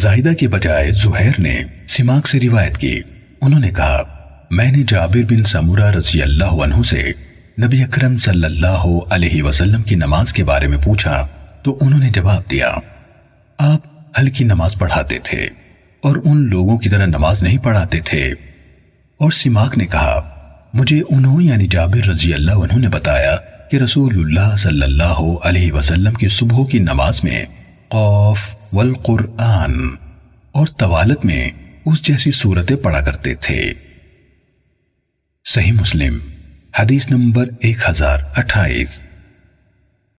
زائدہ کے بجائے زہیر نے سماک سے روایت کی۔ انہوں نے کہا، میں نے جابر بن سمورہ رضی اللہ عنہ سے نبی اکرم صلی اللہ علیہ وسلم کی نماز کے بارے میں پوچھا، تو انہوں نے جواب دیا، آپ ہلکی نماز پڑھاتے تھے اور ان لوگوں کی طرح نماز نہیں پڑھاتے تھے۔ اور سماک نے کہا، مجھے انہوں یعنی جابر رضی اللہ عنہ نے بتایا کہ رسول اللہ صلی اللہ علیہ وسلم کی صبح کی نماز میں قوف والقرآن اور طوالت میں اس جیسی صورتیں پڑھا کرتے تھے۔ صحیح مسلم، حدیث نمبر ایک ہزار اٹھائیس۔